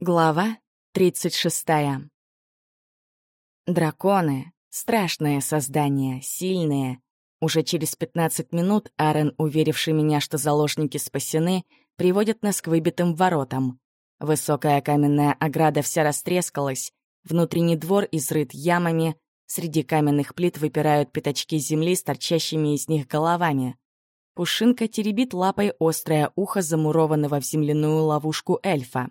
Глава 36. Драконы — страшные создания, сильные. Уже через 15 минут Арен, уверивший меня, что заложники спасены, приводит нас к выбитым воротам. Высокая каменная ограда вся растрескалась, внутренний двор изрыт ямами, среди каменных плит выпирают пятачки земли с торчащими из них головами. Пушинка теребит лапой острое ухо замурованного в земляную ловушку эльфа.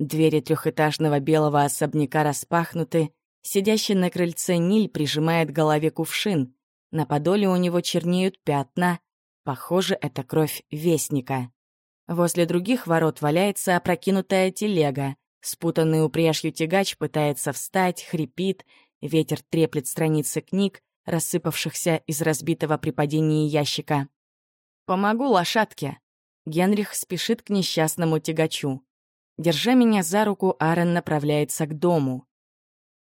Двери трехэтажного белого особняка распахнуты, сидящий на крыльце Ниль прижимает голове кувшин. На подоле у него чернеют пятна. Похоже, это кровь Вестника. Возле других ворот валяется опрокинутая телега. Спутанный упряжью тягач пытается встать, хрипит, ветер треплет страницы книг, рассыпавшихся из разбитого при падении ящика. «Помогу лошадке!» Генрих спешит к несчастному тягачу. Держа меня за руку, Аарон направляется к дому.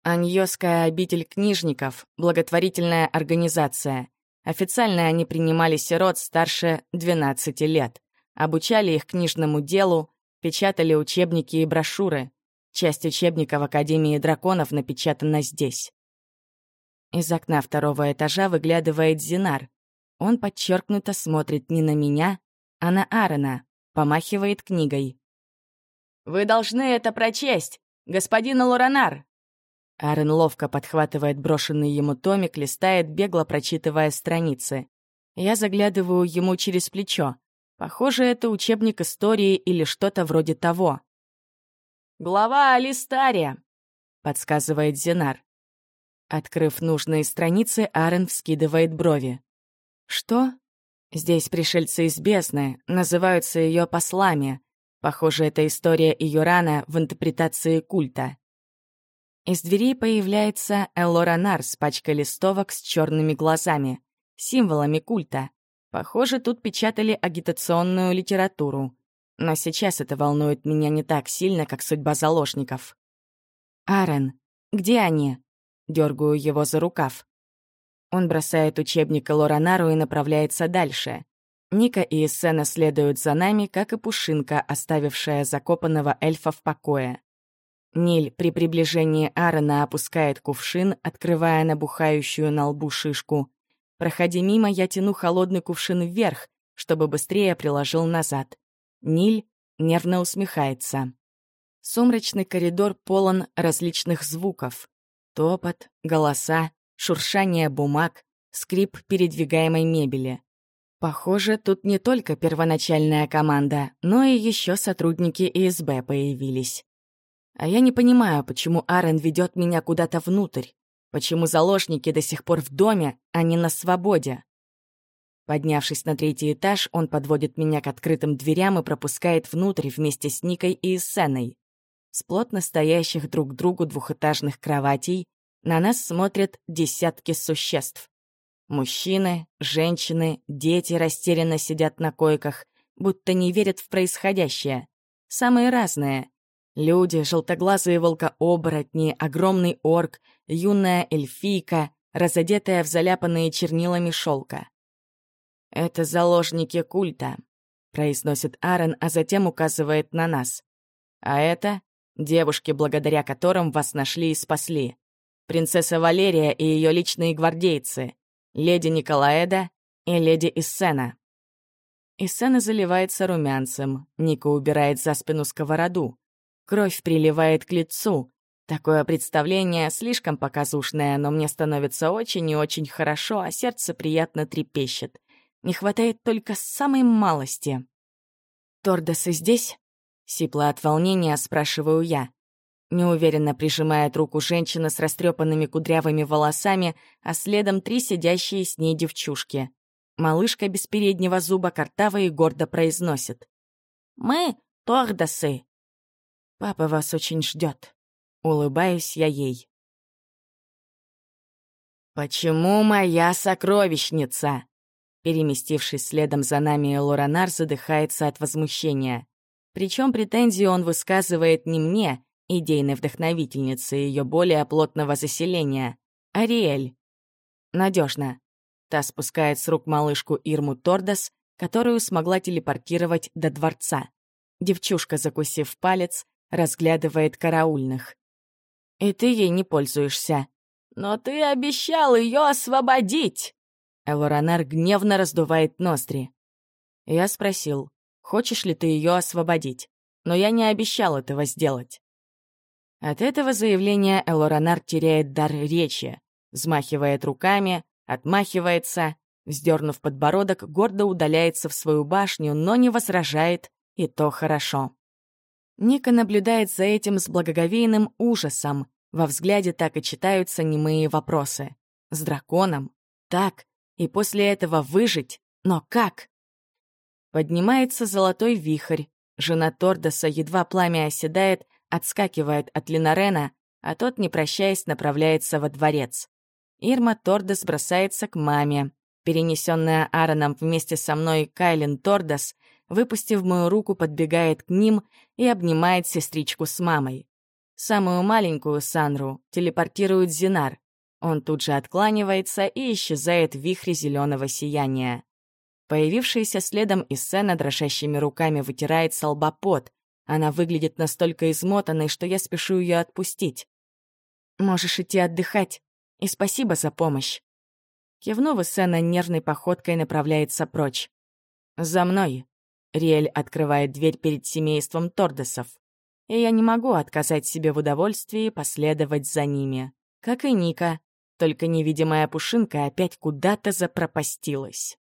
Аньёская обитель книжников — благотворительная организация. Официально они принимали сирот старше 12 лет, обучали их книжному делу, печатали учебники и брошюры. Часть учебников Академии драконов напечатана здесь. Из окна второго этажа выглядывает Зинар. Он подчеркнуто смотрит не на меня, а на Аарона, помахивает книгой. Вы должны это прочесть, господин Лоранар!» Арен ловко подхватывает брошенный ему томик, листает, бегло прочитывая страницы. Я заглядываю ему через плечо. Похоже, это учебник истории или что-то вроде того. «Глава Алистария», — подсказывает Зенар. Открыв нужные страницы, Арен вскидывает брови. «Что?» Здесь пришельцы из бездны, называются ее послами. Похоже, это история Иорана в интерпретации культа. Из дверей появляется Элоранар с пачкой листовок с черными глазами, символами культа. Похоже, тут печатали агитационную литературу. Но сейчас это волнует меня не так сильно, как судьба заложников. «Аарон, где они?» Дергаю его за рукав. Он бросает учебник Элоранару и направляется дальше. Ника и Эссена следуют за нами, как и Пушинка, оставившая закопанного эльфа в покое. Ниль при приближении Аарона опускает кувшин, открывая набухающую на лбу шишку. Проходя мимо, я тяну холодный кувшин вверх, чтобы быстрее приложил назад. Ниль нервно усмехается. Сумрачный коридор полон различных звуков. Топот, голоса, шуршание бумаг, скрип передвигаемой мебели. Похоже, тут не только первоначальная команда, но и еще сотрудники ИСБ появились. А я не понимаю, почему Арен ведет меня куда-то внутрь, почему заложники до сих пор в доме, а не на свободе. Поднявшись на третий этаж, он подводит меня к открытым дверям и пропускает внутрь вместе с Никой и Сеной. С плотно стоящих друг к другу двухэтажных кроватей на нас смотрят десятки существ. Мужчины, женщины, дети растерянно сидят на койках, будто не верят в происходящее. Самые разные. Люди, желтоглазые волкооборотни, огромный орк, юная эльфийка, разодетая в заляпанные чернилами шелка. «Это заложники культа», — произносит Аарон, а затем указывает на нас. «А это девушки, благодаря которым вас нашли и спасли. Принцесса Валерия и ее личные гвардейцы леди Николаэда и леди Иссена. Иссена заливается румянцем, Ника убирает за спину сковороду. Кровь приливает к лицу. Такое представление слишком показушное, но мне становится очень и очень хорошо, а сердце приятно трепещет. Не хватает только самой малости. «Тордосы здесь?» — сипло от волнения спрашиваю я. Неуверенно прижимает руку женщина с растрепанными кудрявыми волосами, а следом три сидящие с ней девчушки. Малышка без переднего зуба картава и гордо произносит. «Мы — тордосы!» «Папа вас очень ждет. Улыбаюсь я ей. «Почему моя сокровищница?» Переместившись следом за нами, Лоранар задыхается от возмущения. Причем претензии он высказывает не мне, идейной вдохновительницы ее более плотного заселения, Ариэль. Надежно. Та спускает с рук малышку Ирму Тордос, которую смогла телепортировать до дворца. Девчушка, закусив палец, разглядывает караульных. «И ты ей не пользуешься». «Но ты обещал ее освободить!» Элоранар гневно раздувает ноздри. Я спросил, хочешь ли ты ее освободить, но я не обещал этого сделать. От этого заявления Элоранар теряет дар речи, взмахивает руками, отмахивается, вздернув подбородок, гордо удаляется в свою башню, но не возражает, и то хорошо. Ника наблюдает за этим с благоговейным ужасом. Во взгляде так и читаются немые вопросы. С драконом? Так. И после этого выжить? Но как? Поднимается золотой вихрь. Жена Тордоса, едва пламя оседает, отскакивает от Линарена, а тот, не прощаясь, направляется во дворец. Ирма Тордос бросается к маме. Перенесенная Аароном вместе со мной Кайлин Тордос, выпустив мою руку, подбегает к ним и обнимает сестричку с мамой. Самую маленькую Санру телепортирует Зинар. Он тут же откланивается и исчезает в вихре зеленого сияния. Появившаяся следом Иссена дрожащими руками вытирает с лба пот. Она выглядит настолько измотанной, что я спешу ее отпустить. «Можешь идти отдыхать», и спасибо за помощь. Кивнув, Сена нервной походкой направляется прочь. «За мной!» Риэль открывает дверь перед семейством Тордесов. И я не могу отказать себе в удовольствии последовать за ними. Как и Ника, только невидимая пушинка опять куда-то запропастилась.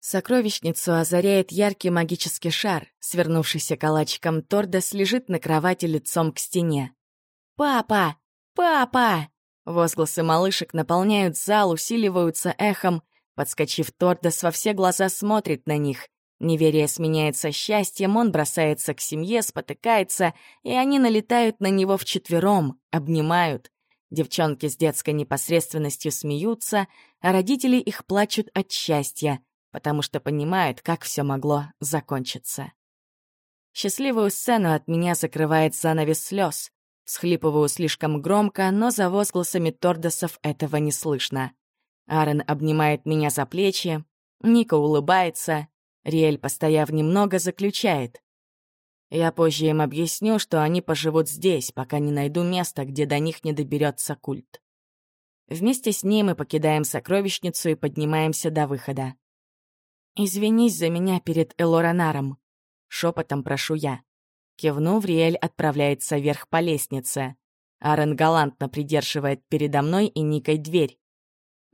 Сокровищницу озаряет яркий магический шар. Свернувшийся калачиком Тордес лежит на кровати лицом к стене. «Папа! Папа!» Возгласы малышек наполняют зал, усиливаются эхом. Подскочив Тордос во все глаза смотрит на них. Неверие сменяется счастьем, он бросается к семье, спотыкается, и они налетают на него вчетвером, обнимают. Девчонки с детской непосредственностью смеются, а родители их плачут от счастья, потому что понимают, как все могло закончиться. Счастливую сцену от меня закрывает занавес слез. Схлипываю слишком громко, но за возгласами Тордосов этого не слышно. Аарон обнимает меня за плечи, Ника улыбается, Риэль, постояв немного, заключает. Я позже им объясню, что они поживут здесь, пока не найду место, где до них не доберется культ. Вместе с ней мы покидаем сокровищницу и поднимаемся до выхода. «Извинись за меня перед Элоранаром», — шепотом прошу я. Кивнув, Риэль отправляется вверх по лестнице. Аарон галантно придерживает передо мной и Никой дверь.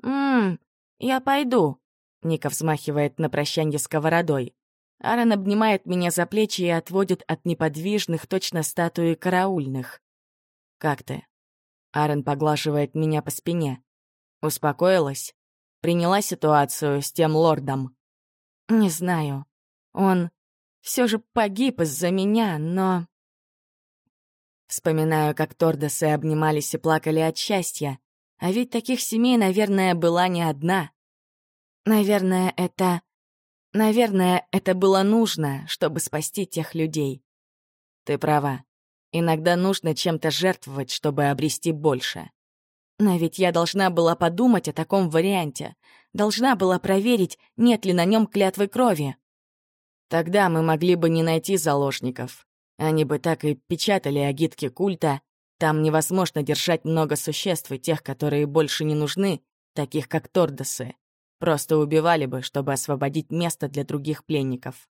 «Ммм, я пойду», — Ника взмахивает на прощанье сковородой. Аарон обнимает меня за плечи и отводит от неподвижных, точно статуи караульных. «Как ты?» Аарон поглаживает меня по спине. Успокоилась? Приняла ситуацию с тем лордом? «Не знаю. Он все же погиб из-за меня, но... Вспоминаю, как Тордосы обнимались и плакали от счастья. А ведь таких семей, наверное, была не одна. Наверное, это... Наверное, это было нужно, чтобы спасти тех людей. Ты права. Иногда нужно чем-то жертвовать, чтобы обрести больше. Но ведь я должна была подумать о таком варианте. Должна была проверить, нет ли на нем клятвы крови. Тогда мы могли бы не найти заложников. Они бы так и печатали агитки культа. Там невозможно держать много существ и тех, которые больше не нужны, таких как Тордосы. Просто убивали бы, чтобы освободить место для других пленников.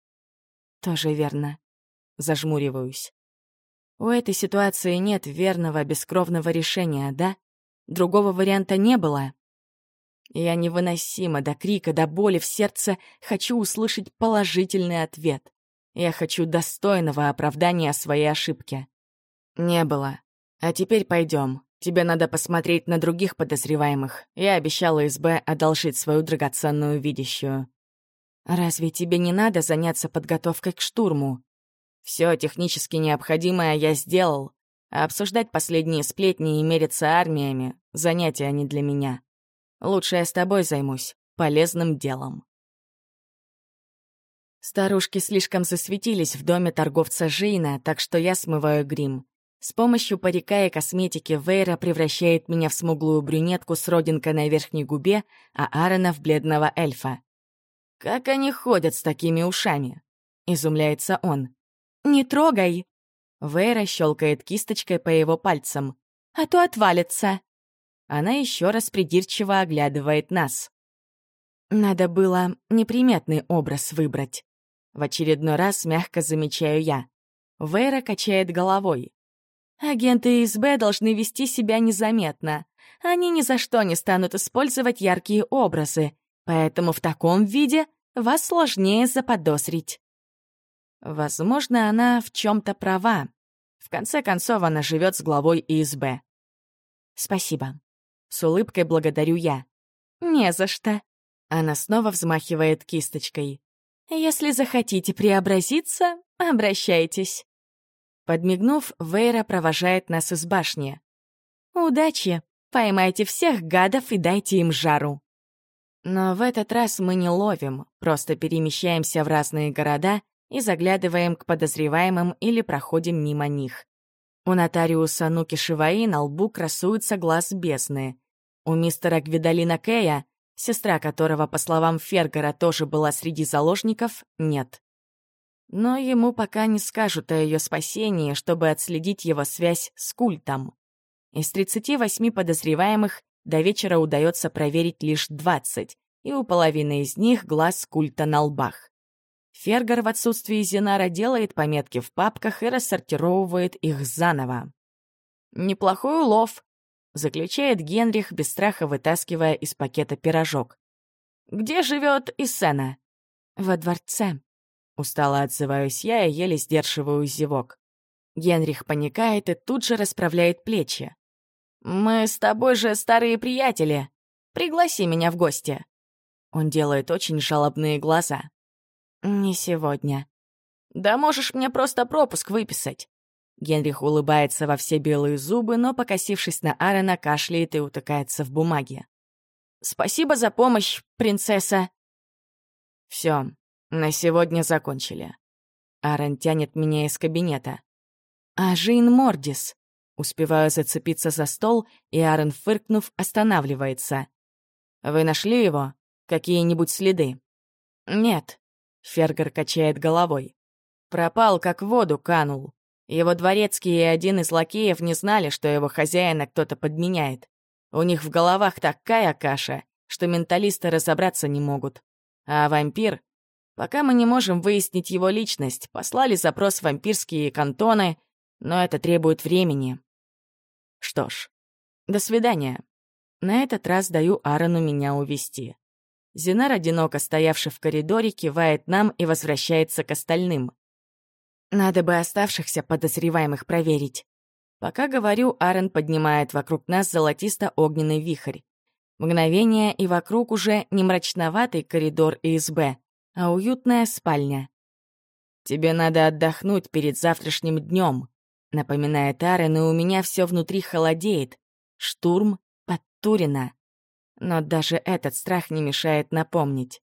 Тоже верно. Зажмуриваюсь. У этой ситуации нет верного бескровного решения, да? Другого варианта не было. Я невыносимо до крика, до боли в сердце хочу услышать положительный ответ. Я хочу достойного оправдания своей ошибки. Не было. А теперь пойдем. Тебе надо посмотреть на других подозреваемых. Я обещала СБ одолжить свою драгоценную видящую. Разве тебе не надо заняться подготовкой к штурму? Все технически необходимое я сделал. А обсуждать последние сплетни и мериться армиями — занятия не для меня. Лучше я с тобой займусь полезным делом. Старушки слишком засветились в доме торговца Жейна, так что я смываю грим. С помощью парика и косметики Вейра превращает меня в смуглую брюнетку с родинкой на верхней губе, а Аарона — в бледного эльфа. «Как они ходят с такими ушами?» — изумляется он. «Не трогай!» Вейра щелкает кисточкой по его пальцам. «А то отвалится!» Она еще раз придирчиво оглядывает нас. Надо было неприметный образ выбрать. В очередной раз мягко замечаю я. Вейра качает головой. Агенты СБ должны вести себя незаметно. Они ни за что не станут использовать яркие образы, поэтому в таком виде вас сложнее заподозрить. Возможно, она в чем-то права. В конце концов, она живет с главой ИСБ. Спасибо. С улыбкой благодарю я. Не за что. Она снова взмахивает кисточкой. Если захотите преобразиться, обращайтесь. Подмигнув, Вейра провожает нас из башни. «Удачи! Поймайте всех гадов и дайте им жару!» Но в этот раз мы не ловим, просто перемещаемся в разные города и заглядываем к подозреваемым или проходим мимо них. У нотариуса Нуки Шиваи на лбу красуется глаз бездны. У мистера Гвидалина Кэя, сестра которого, по словам Фергера, тоже была среди заложников, нет. Но ему пока не скажут о ее спасении, чтобы отследить его связь с культом. Из 38 подозреваемых до вечера удается проверить лишь 20, и у половины из них глаз культа на лбах. Фергар в отсутствии Зинара делает пометки в папках и рассортировывает их заново. «Неплохой улов», — заключает Генрих, без страха вытаскивая из пакета пирожок. «Где живет Исена?» «Во дворце», — устало отзываюсь я и еле сдерживаю зевок. Генрих паникает и тут же расправляет плечи. «Мы с тобой же старые приятели. Пригласи меня в гости». Он делает очень жалобные глаза. «Не сегодня». «Да можешь мне просто пропуск выписать». Генрих улыбается во все белые зубы, но, покосившись на Аарона, кашляет и утыкается в бумаге. «Спасибо за помощь, принцесса!» Все, на сегодня закончили. Аарон тянет меня из кабинета. «А Жин Мордис?» Успеваю зацепиться за стол, и Аарон, фыркнув, останавливается. «Вы нашли его? Какие-нибудь следы?» «Нет», Фергер качает головой. Пропал, как в воду канул. Его дворецкий и один из лакеев не знали, что его хозяина кто-то подменяет. У них в головах такая каша, что менталисты разобраться не могут. А вампир? Пока мы не можем выяснить его личность, послали запрос в вампирские кантоны, но это требует времени. Что ж, до свидания. На этот раз даю Аарону меня увести. Зинар, одиноко стоявший в коридоре, кивает нам и возвращается к остальным. Надо бы оставшихся подозреваемых проверить. Пока говорю, Аарон поднимает вокруг нас золотисто-огненный вихрь. Мгновение, и вокруг уже не мрачноватый коридор ИСБ, а уютная спальня. «Тебе надо отдохнуть перед завтрашним днем», — напоминает Аарон, и у меня все внутри холодеет. Штурм под Турина. Но даже этот страх не мешает напомнить.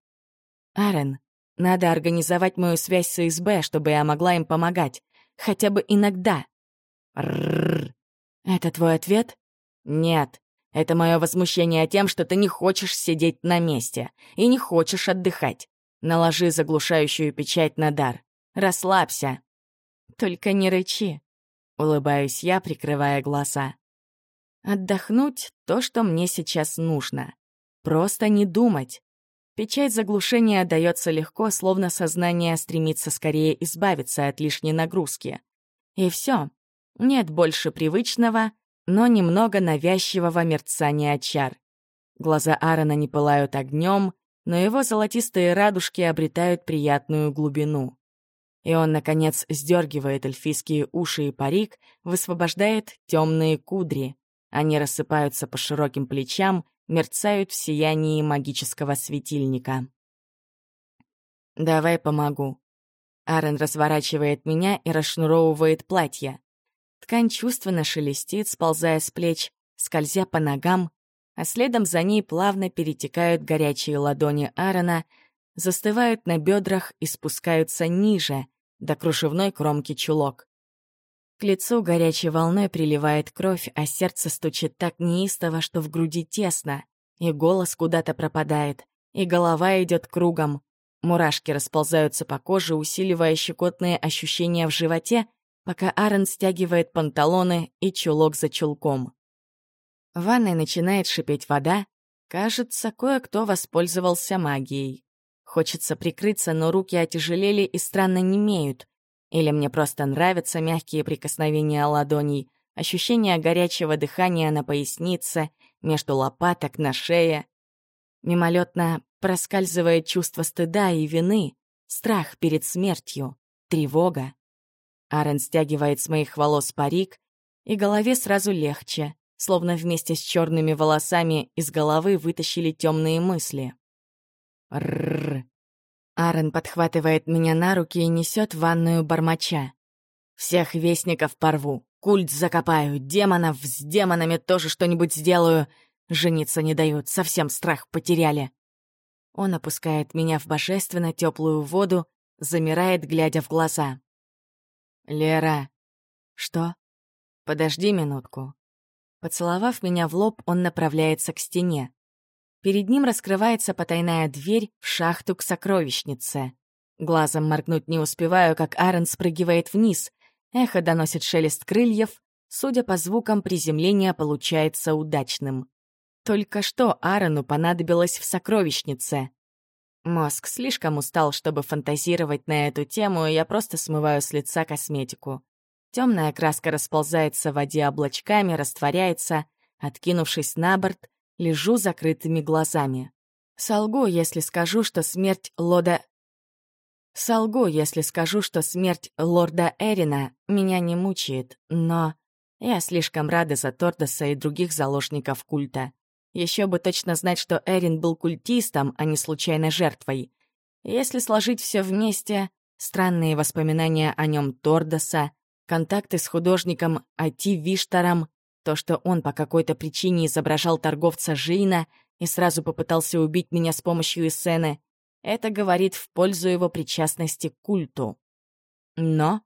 «Арен, надо организовать мою связь с СБ, чтобы я могла им помогать. Хотя бы иногда». «Рррр. Это твой ответ?» «Нет. Это мое возмущение тем, что ты не хочешь сидеть на месте и не хочешь отдыхать. Наложи заглушающую печать на дар. Расслабься». «Только не рычи», — улыбаюсь я, прикрывая глаза. Отдохнуть — то, что мне сейчас нужно. Просто не думать. Печать заглушения дается легко, словно сознание стремится скорее избавиться от лишней нагрузки. И все. Нет больше привычного, но немного навязчивого мерцания чар. Глаза Аарона не пылают огнем, но его золотистые радужки обретают приятную глубину. И он, наконец, сдергивает эльфийские уши и парик, высвобождает темные кудри. Они рассыпаются по широким плечам, мерцают в сиянии магического светильника. «Давай помогу». Аарон разворачивает меня и расшнуровывает платье. Ткань чувственно шелестит, сползая с плеч, скользя по ногам, а следом за ней плавно перетекают горячие ладони Аарона, застывают на бедрах и спускаются ниже, до кружевной кромки чулок. К лицу горячей волной приливает кровь, а сердце стучит так неистово, что в груди тесно, и голос куда-то пропадает, и голова идет кругом. Мурашки расползаются по коже, усиливая щекотные ощущения в животе, пока Аарон стягивает панталоны и чулок за чулком. В ванной начинает шипеть вода. Кажется, кое-кто воспользовался магией. Хочется прикрыться, но руки отяжелели и странно немеют. Или мне просто нравятся мягкие прикосновения ладоней, ощущение горячего дыхания на пояснице, между лопаток, на шее. Мимолетно проскальзывает чувство стыда и вины, страх перед смертью, тревога. Арен стягивает с моих волос парик, и голове сразу легче, словно вместе с черными волосами из головы вытащили темные мысли. Рррр. Арен подхватывает меня на руки и несет в ванную бормоча. Всех вестников порву, культ закопаю, демонов с демонами тоже что-нибудь сделаю. Жениться не дают, совсем страх потеряли. Он опускает меня в божественно теплую воду, замирает, глядя в глаза. «Лера!» «Что?» «Подожди минутку». Поцеловав меня в лоб, он направляется к стене. Перед ним раскрывается потайная дверь в шахту к сокровищнице. Глазом моргнуть не успеваю, как Аарон спрыгивает вниз. Эхо доносит шелест крыльев. Судя по звукам, приземление получается удачным. Только что Аарону понадобилось в сокровищнице. Мозг слишком устал, чтобы фантазировать на эту тему, и я просто смываю с лица косметику. Темная краска расползается в воде облачками, растворяется. Откинувшись на борт, лежу закрытыми глазами. Солгу, если скажу, что смерть Лода... Солгу, если скажу, что смерть лорда Эрина меня не мучает, но я слишком рада за Тордоса и других заложников культа. Еще бы точно знать, что Эрин был культистом, а не случайной жертвой. Если сложить все вместе, странные воспоминания о нем Тордоса, контакты с художником Ати Виштаром, то, что он по какой-то причине изображал торговца Жина и сразу попытался убить меня с помощью сцены, это говорит в пользу его причастности к культу. Но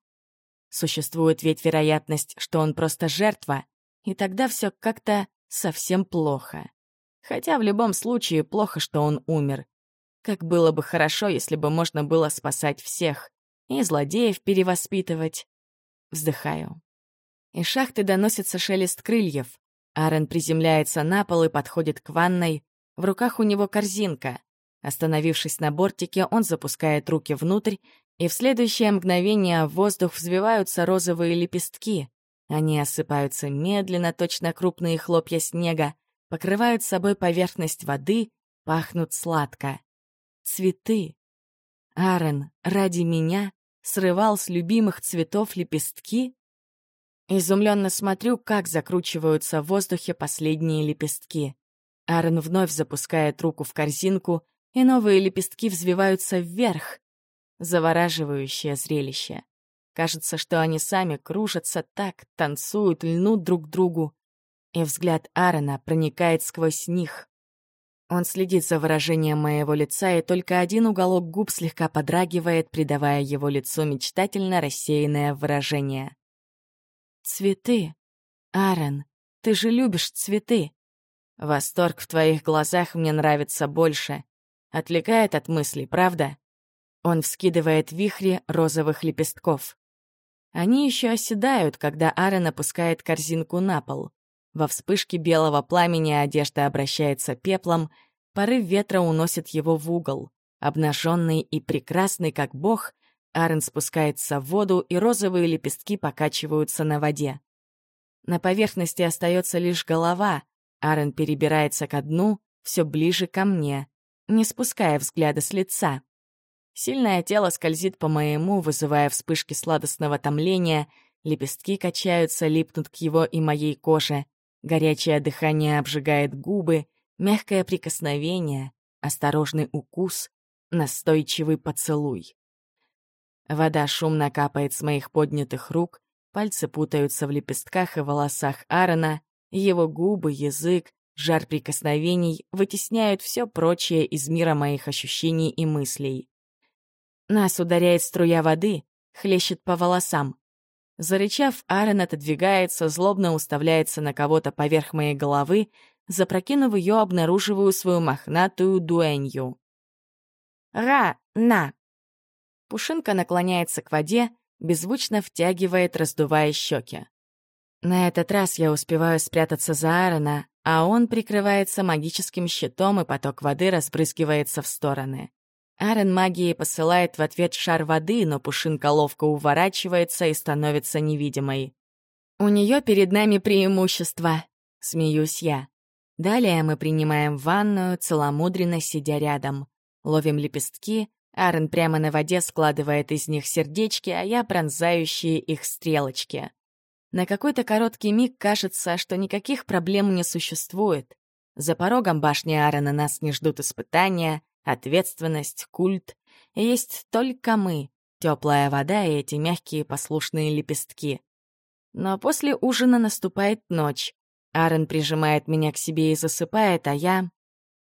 существует ведь вероятность, что он просто жертва, и тогда все как-то совсем плохо. Хотя в любом случае плохо, что он умер. Как было бы хорошо, если бы можно было спасать всех и злодеев перевоспитывать. Вздыхаю. Из шахты доносится шелест крыльев. Аарон приземляется на пол и подходит к ванной. В руках у него корзинка. Остановившись на бортике, он запускает руки внутрь, и в следующее мгновение в воздух взвиваются розовые лепестки. Они осыпаются медленно, точно крупные хлопья снега, покрывают собой поверхность воды, пахнут сладко. Цветы. Аарон ради меня срывал с любимых цветов лепестки? Изумленно смотрю, как закручиваются в воздухе последние лепестки. Аарон вновь запускает руку в корзинку, и новые лепестки взвиваются вверх. Завораживающее зрелище. Кажется, что они сами кружатся так, танцуют, льнут друг к другу. И взгляд Аарона проникает сквозь них. Он следит за выражением моего лица, и только один уголок губ слегка подрагивает, придавая его лицу мечтательно рассеянное выражение. Цветы. Аарон, ты же любишь цветы. Восторг в твоих глазах мне нравится больше. Отвлекает от мыслей, правда? Он вскидывает вихри розовых лепестков. Они еще оседают, когда Аарон опускает корзинку на пол. Во вспышке белого пламени одежда обращается пеплом, порыв ветра уносит его в угол. Обнаженный и прекрасный, как бог, Арен спускается в воду, и розовые лепестки покачиваются на воде. На поверхности остается лишь голова. Арен перебирается ко дну, все ближе ко мне, не спуская взгляда с лица. Сильное тело скользит по моему, вызывая вспышки сладостного томления, лепестки качаются, липнут к его и моей коже, горячее дыхание обжигает губы, мягкое прикосновение, осторожный укус, настойчивый поцелуй. Вода шумно капает с моих поднятых рук, пальцы путаются в лепестках и волосах Аарона, его губы, язык, жар прикосновений вытесняют все прочее из мира моих ощущений и мыслей. Нас ударяет струя воды, хлещет по волосам. Зарычав, Аарон отодвигается, злобно уставляется на кого-то поверх моей головы, запрокинув ее, обнаруживаю свою мохнатую дуэнью. «Ра! На!» Пушинка наклоняется к воде, беззвучно втягивает, раздувая щеки. На этот раз я успеваю спрятаться за Аарона, а он прикрывается магическим щитом, и поток воды разбрызгивается в стороны. Аарон магией посылает в ответ шар воды, но Пушинка ловко уворачивается и становится невидимой. «У нее перед нами преимущество», — смеюсь я. Далее мы принимаем ванную, целомудренно сидя рядом. Ловим лепестки, Аарон прямо на воде складывает из них сердечки, а я пронзающие их стрелочки. На какой-то короткий миг кажется, что никаких проблем не существует. За порогом башни Аарона нас не ждут испытания, ответственность, культ. Есть только мы, теплая вода и эти мягкие послушные лепестки. Но после ужина наступает ночь. Аарон прижимает меня к себе и засыпает, а я...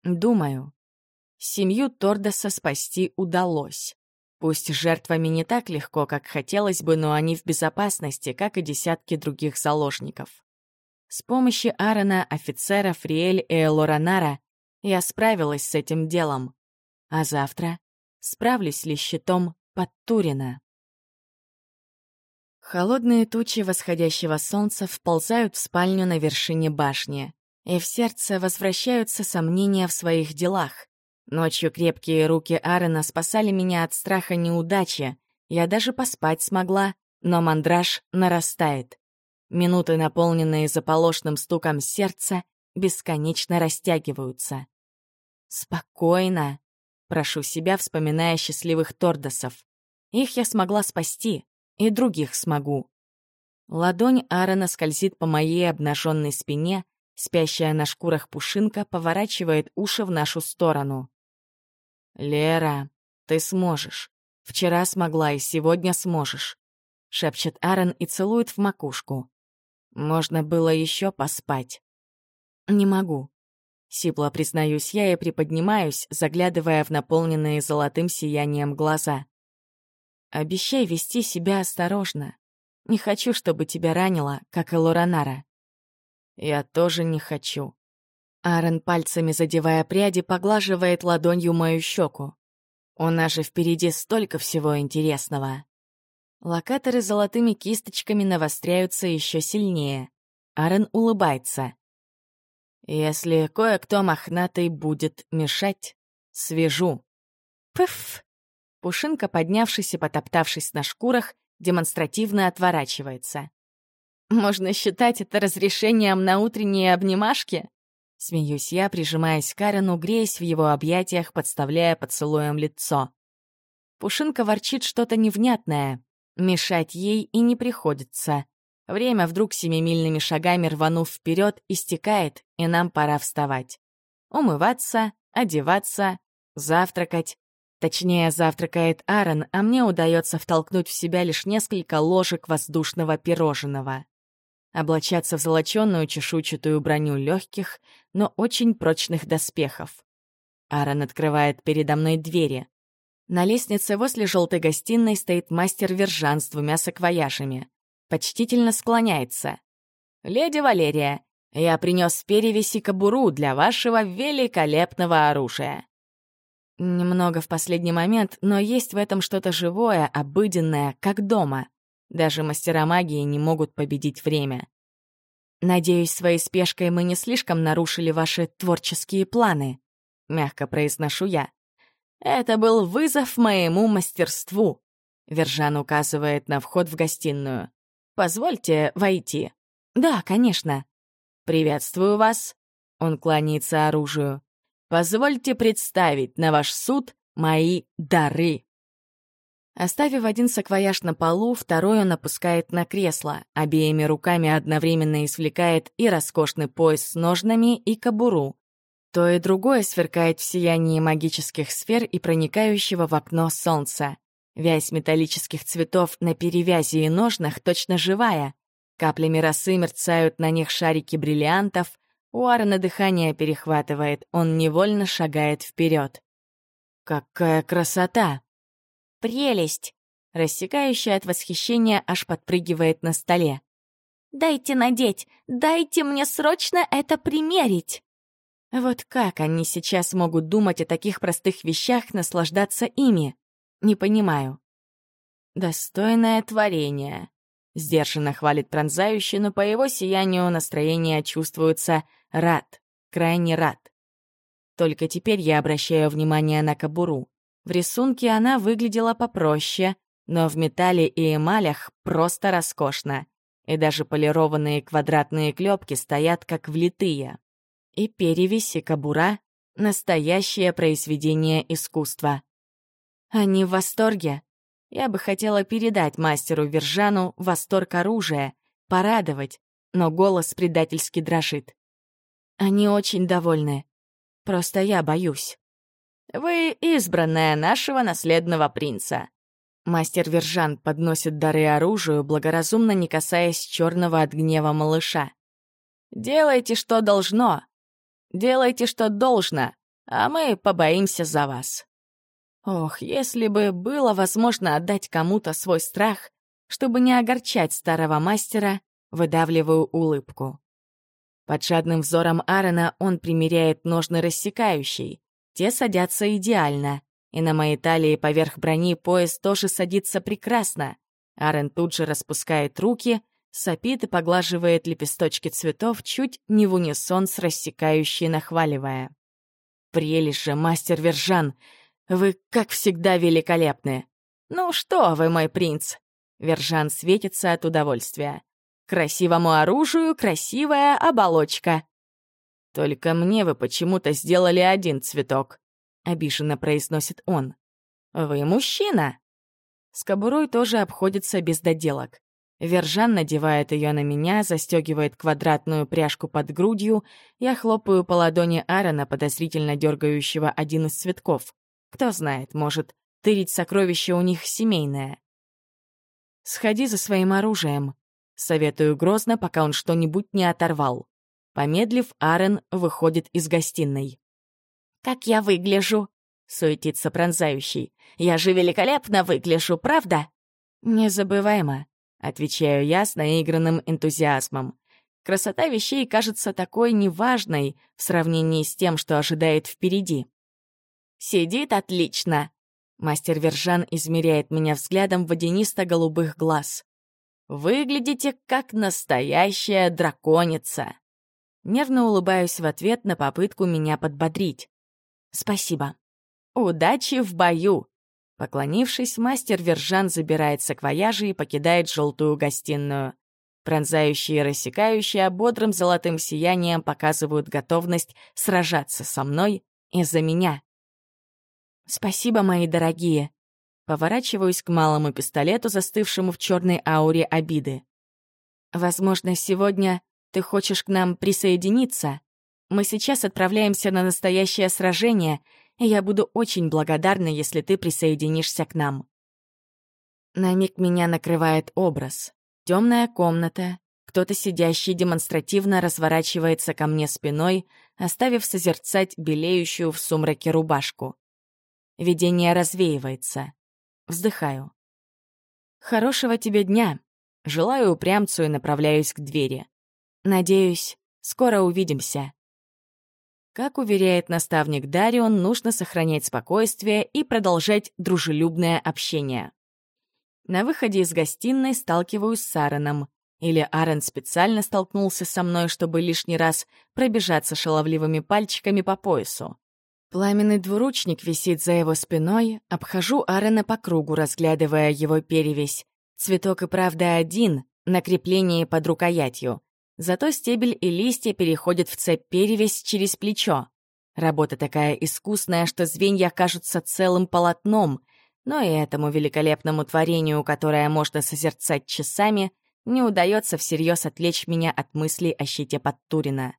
Думаю. Семью Тордоса спасти удалось. Пусть жертвами не так легко, как хотелось бы, но они в безопасности, как и десятки других заложников. С помощью Аарона, офицера, Фриэль и Элоранара я справилась с этим делом. А завтра справлюсь ли щитом под Турина? Холодные тучи восходящего солнца вползают в спальню на вершине башни, и в сердце возвращаются сомнения в своих делах. Ночью крепкие руки Аарона спасали меня от страха неудачи. Я даже поспать смогла, но мандраж нарастает. Минуты, наполненные заполошным стуком сердца, бесконечно растягиваются. «Спокойно», — прошу себя, вспоминая счастливых тордосов. Их я смогла спасти, и других смогу. Ладонь Аарона скользит по моей обнаженной спине, спящая на шкурах пушинка поворачивает уши в нашу сторону. «Лера, ты сможешь. Вчера смогла и сегодня сможешь», — шепчет Аарон и целует в макушку. «Можно было еще поспать». «Не могу», — сипло признаюсь я и приподнимаюсь, заглядывая в наполненные золотым сиянием глаза. «Обещай вести себя осторожно. Не хочу, чтобы тебя ранило, как и Лоранара». «Я тоже не хочу», Аарон, пальцами задевая пряди, поглаживает ладонью мою щеку. У нас же впереди столько всего интересного. Локаторы золотыми кисточками навостряются еще сильнее. Аарон улыбается. «Если кое-кто мохнатый будет мешать, свяжу». Пф! Пушинка, поднявшись и потоптавшись на шкурах, демонстративно отворачивается. «Можно считать это разрешением на утренние обнимашки?» Смеюсь я, прижимаясь к Карену, греясь в его объятиях, подставляя поцелуем лицо. Пушинка ворчит что-то невнятное. Мешать ей и не приходится. Время вдруг семимильными шагами рванув вперед, истекает, и нам пора вставать. Умываться, одеваться, завтракать. Точнее, завтракает Аарон, а мне удается втолкнуть в себя лишь несколько ложек воздушного пирожного облачаться в золоченную чешуйчатую броню легких, но очень прочных доспехов. Аарон открывает передо мной двери. На лестнице возле желтой гостиной стоит мастер Вержан с двумя саквояжами. Почтительно склоняется. «Леди Валерия, я принес перевеси кобуру для вашего великолепного оружия». Немного в последний момент, но есть в этом что-то живое, обыденное, как дома. Даже мастера магии не могут победить время. «Надеюсь, своей спешкой мы не слишком нарушили ваши творческие планы», — мягко произношу я. «Это был вызов моему мастерству», — Вержан указывает на вход в гостиную. «Позвольте войти». «Да, конечно». «Приветствую вас», — он кланяется оружию. «Позвольте представить на ваш суд мои дары». Оставив один саквояж на полу, второй он опускает на кресло, обеими руками одновременно извлекает и роскошный пояс с ножнами, и кобуру. То и другое сверкает в сиянии магических сфер и проникающего в окно солнца. Вязь металлических цветов на перевязи и ножнах точно живая. Каплями росы мерцают на них шарики бриллиантов. У Аарона дыхание перехватывает, он невольно шагает вперед. «Какая красота!» Прелесть!» Рассекающая от восхищения аж подпрыгивает на столе. «Дайте надеть! Дайте мне срочно это примерить!» Вот как они сейчас могут думать о таких простых вещах, наслаждаться ими? Не понимаю. «Достойное творение», — сдержанно хвалит пронзающий, но по его сиянию настроение чувствуется «рад», крайне рад. Только теперь я обращаю внимание на кобуру. В рисунке она выглядела попроще, но в металле и эмалях просто роскошно. И даже полированные квадратные клепки стоят как влитые. И перевесь, и кобура — настоящее произведение искусства. Они в восторге. Я бы хотела передать мастеру Вержану восторг оружия, порадовать, но голос предательски дрожит. Они очень довольны. Просто я боюсь. «Вы избранная нашего наследного принца». Мастер Вержан подносит дары оружию, благоразумно не касаясь черного от гнева малыша. «Делайте, что должно. Делайте, что должно, а мы побоимся за вас». Ох, если бы было возможно отдать кому-то свой страх, чтобы не огорчать старого мастера, выдавливаю улыбку. Под жадным взором Аарона он примеряет ножны рассекающий. Те садятся идеально, и на моей талии поверх брони пояс тоже садится прекрасно. Аарон тут же распускает руки, сопит и поглаживает лепесточки цветов чуть не в унисон с рассекающей, нахваливая. «Прелесть же, мастер Вержан! Вы, как всегда, великолепны! Ну что вы, мой принц!» Вержан светится от удовольствия. «Красивому оружию красивая оболочка!» «Только мне вы почему-то сделали один цветок», — обиженно произносит он. «Вы мужчина!» С кобурой тоже обходится без доделок. Вержан надевает ее на меня, застегивает квадратную пряжку под грудью, я хлопаю по ладони Аарона, подозрительно дергающего один из цветков. Кто знает, может, тырить сокровище у них семейное. «Сходи за своим оружием», — советую грозно, пока он что-нибудь не оторвал. Помедлив, Аарон выходит из гостиной. «Как я выгляжу?» — суетится пронзающий. «Я же великолепно выгляжу, правда?» «Незабываемо», — отвечаю я с наигранным энтузиазмом. Красота вещей кажется такой неважной в сравнении с тем, что ожидает впереди. «Сидит отлично!» Мастер Вержан измеряет меня взглядом водянисто-голубых глаз. «Выглядите как настоящая драконица!» Нервно улыбаюсь в ответ на попытку меня подбодрить. «Спасибо. Удачи в бою!» Поклонившись, мастер Вержан забирает саквояжи и покидает желтую гостиную. Пронзающие и рассекающие бодрым золотым сиянием показывают готовность сражаться со мной из-за меня. «Спасибо, мои дорогие!» Поворачиваюсь к малому пистолету, застывшему в черной ауре обиды. «Возможно, сегодня ты хочешь к нам присоединиться? Мы сейчас отправляемся на настоящее сражение, и я буду очень благодарна, если ты присоединишься к нам». На миг меня накрывает образ. Темная комната, кто-то сидящий демонстративно разворачивается ко мне спиной, оставив созерцать белеющую в сумраке рубашку. Видение развеивается. Вздыхаю. «Хорошего тебе дня!» Желаю упрямцу и направляюсь к двери. Надеюсь, скоро увидимся. Как уверяет наставник Дарион, нужно сохранять спокойствие и продолжать дружелюбное общение. На выходе из гостиной сталкиваюсь с Аароном. Или Аарон специально столкнулся со мной, чтобы лишний раз пробежаться шаловливыми пальчиками по поясу. Пламенный двуручник висит за его спиной, обхожу Аарона по кругу, разглядывая его перевесь. Цветок и правда один, на креплении под рукоятью. Зато стебель и листья переходят в цепь перевесь через плечо. Работа такая искусная, что звенья кажутся целым полотном, но и этому великолепному творению, которое можно созерцать часами, не удается всерьез отвлечь меня от мыслей о щите Подтурина.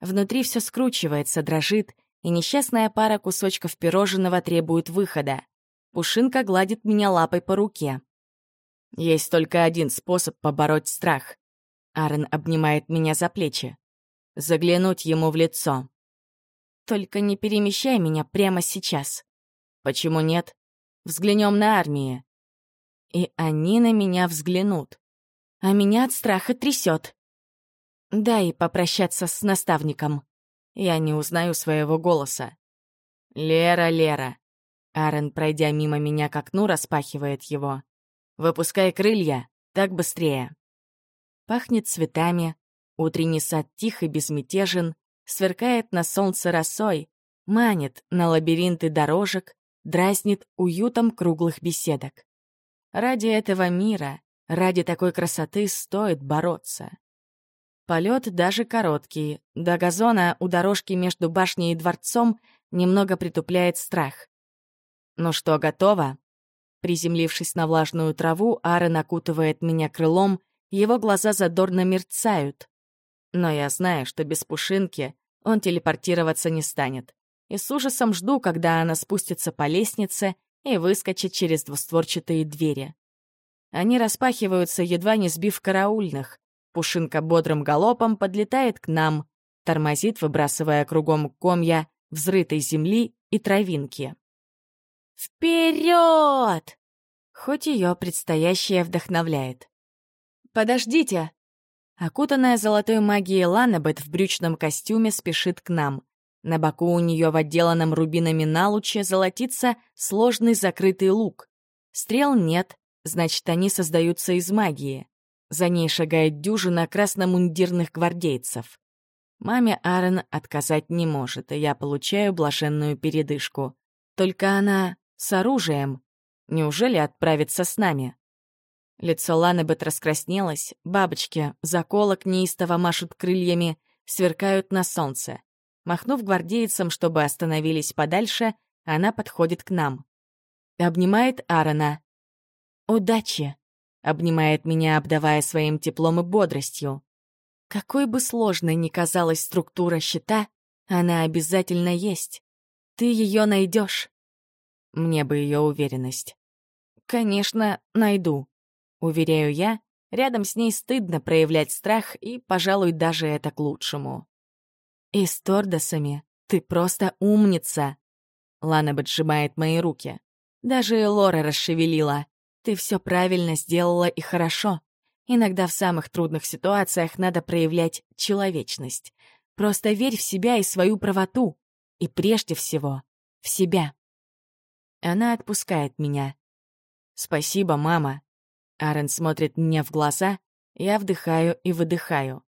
Внутри все скручивается, дрожит, и несчастная пара кусочков пирожного требует выхода. Пушинка гладит меня лапой по руке. Есть только один способ побороть страх Аарон обнимает меня за плечи. Заглянуть ему в лицо. Только не перемещай меня прямо сейчас. Почему нет? Взглянем на армии. И они на меня взглянут. А меня от страха трясет. Дай попрощаться с наставником. Я не узнаю своего голоса. «Лера, Лера!» Аарон, пройдя мимо меня к окну, распахивает его. Выпускай крылья, так быстрее. Пахнет цветами, утренний сад тих и безмятежен, сверкает на солнце росой, манит на лабиринты дорожек, дразнит уютом круглых беседок. Ради этого мира, ради такой красоты стоит бороться. Полет даже короткий. До газона у дорожки между башней и дворцом немного притупляет страх. «Ну что, готово?» Приземлившись на влажную траву, Аарон окутывает меня крылом, его глаза задорно мерцают. Но я знаю, что без Пушинки он телепортироваться не станет. И с ужасом жду, когда она спустится по лестнице и выскочит через двустворчатые двери. Они распахиваются, едва не сбив караульных. Пушинка бодрым галопом подлетает к нам, тормозит, выбрасывая кругом комья взрытой земли и травинки. «Вперед!» Хоть ее предстоящее вдохновляет. «Подождите!» Окутанная золотой магией Ланабет в брючном костюме спешит к нам. На боку у нее в отделанном рубинами налуче золотится сложный закрытый лук. Стрел нет, значит, они создаются из магии. За ней шагает дюжина красномундирных гвардейцев. Маме Аарон отказать не может, и я получаю блаженную передышку. Только она с оружием. Неужели отправится с нами? Лицо Ланебет раскраснелось, бабочки, заколок неистово машут крыльями, сверкают на солнце. Махнув гвардейцам, чтобы остановились подальше, она подходит к нам. Обнимает Аарона. «Удачи!» Обнимает меня, обдавая своим теплом и бодростью. Какой бы сложной ни казалась структура щита, она обязательно есть. Ты ее найдешь. Мне бы ее уверенность. Конечно, найду. Уверяю я, рядом с ней стыдно проявлять страх, и, пожалуй, даже это к лучшему. И с Тордосами ты просто умница. Лана поджимает мои руки. Даже Лора расшевелила. Ты все правильно сделала и хорошо. Иногда в самых трудных ситуациях надо проявлять человечность. Просто верь в себя и свою правоту. И прежде всего, в себя. Она отпускает меня. «Спасибо, мама». Арен смотрит мне в глаза, я вдыхаю и выдыхаю.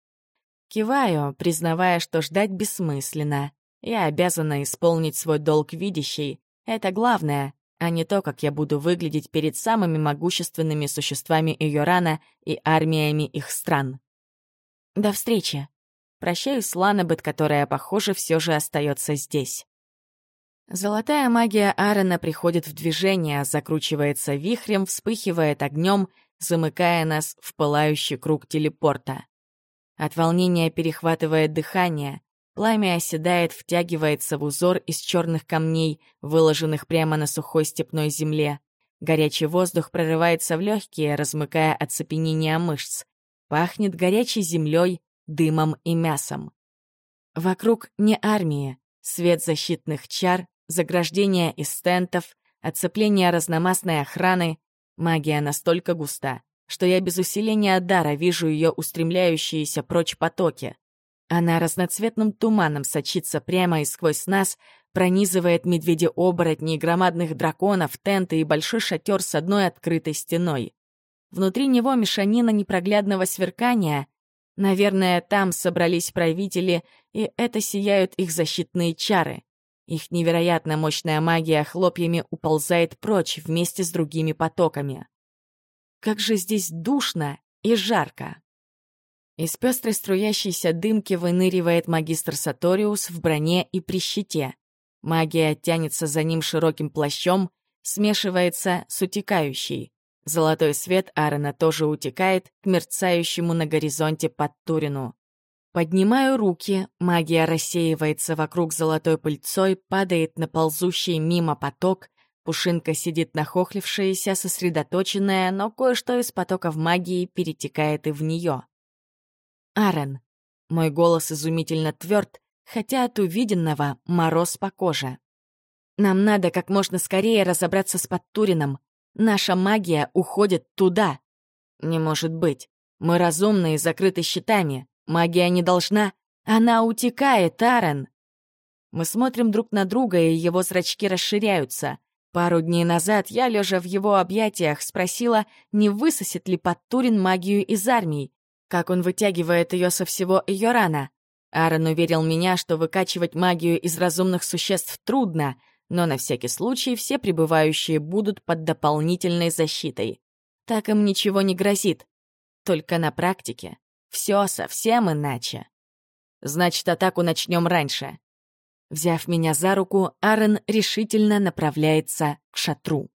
Киваю, признавая, что ждать бессмысленно. Я обязана исполнить свой долг видящей. Это главное, а не то, как я буду выглядеть перед самыми могущественными существами Йорана и армиями их стран. До встречи. Прощаюсь с Ланабет, которая, похоже, все же остается здесь. Золотая магия Аарона приходит в движение, закручивается вихрем, вспыхивает огнем, замыкая нас в пылающий круг телепорта. От волнения перехватывает дыхание, Пламя оседает, втягивается в узор из черных камней, выложенных прямо на сухой степной земле. Горячий воздух прорывается в легкие, размыкая оцепенение мышц. Пахнет горячей землей, дымом и мясом. Вокруг не армия, свет защитных чар, заграждения из стентов, оцепление разномастной охраны. Магия настолько густа, что я без усиления дара вижу ее устремляющиеся прочь потоки. Она разноцветным туманом сочится прямо и сквозь нас, пронизывает медведи-оборотней, громадных драконов, тенты и большой шатер с одной открытой стеной. Внутри него мешанина непроглядного сверкания. Наверное, там собрались правители, и это сияют их защитные чары. Их невероятно мощная магия хлопьями уползает прочь вместе с другими потоками. Как же здесь душно и жарко. Из пестрой струящейся дымки выныривает магистр Саториус в броне и при щите. Магия тянется за ним широким плащом, смешивается с утекающей. Золотой свет Аарона тоже утекает к мерцающему на горизонте под Турину. Поднимаю руки, магия рассеивается вокруг золотой пыльцой, падает на ползущий мимо поток, Пушинка сидит нахохлившаяся, сосредоточенная, но кое-что из потоков магии перетекает и в нее. Арен. Мой голос изумительно тверд, хотя от увиденного мороз по коже. Нам надо как можно скорее разобраться с Подтурином. Наша магия уходит туда. Не может быть. Мы разумные, закрыты щитами. Магия не должна... Она утекает, Арен. Мы смотрим друг на друга, и его зрачки расширяются. Пару дней назад я, лежа в его объятиях, спросила, не высосет ли Подтурин магию из армии, как он вытягивает ее со всего Йорана. Аарон уверил меня, что выкачивать магию из разумных существ трудно, но на всякий случай все пребывающие будут под дополнительной защитой. Так им ничего не грозит. Только на практике все совсем иначе. Значит, атаку начнем раньше. Взяв меня за руку, Аарон решительно направляется к шатру.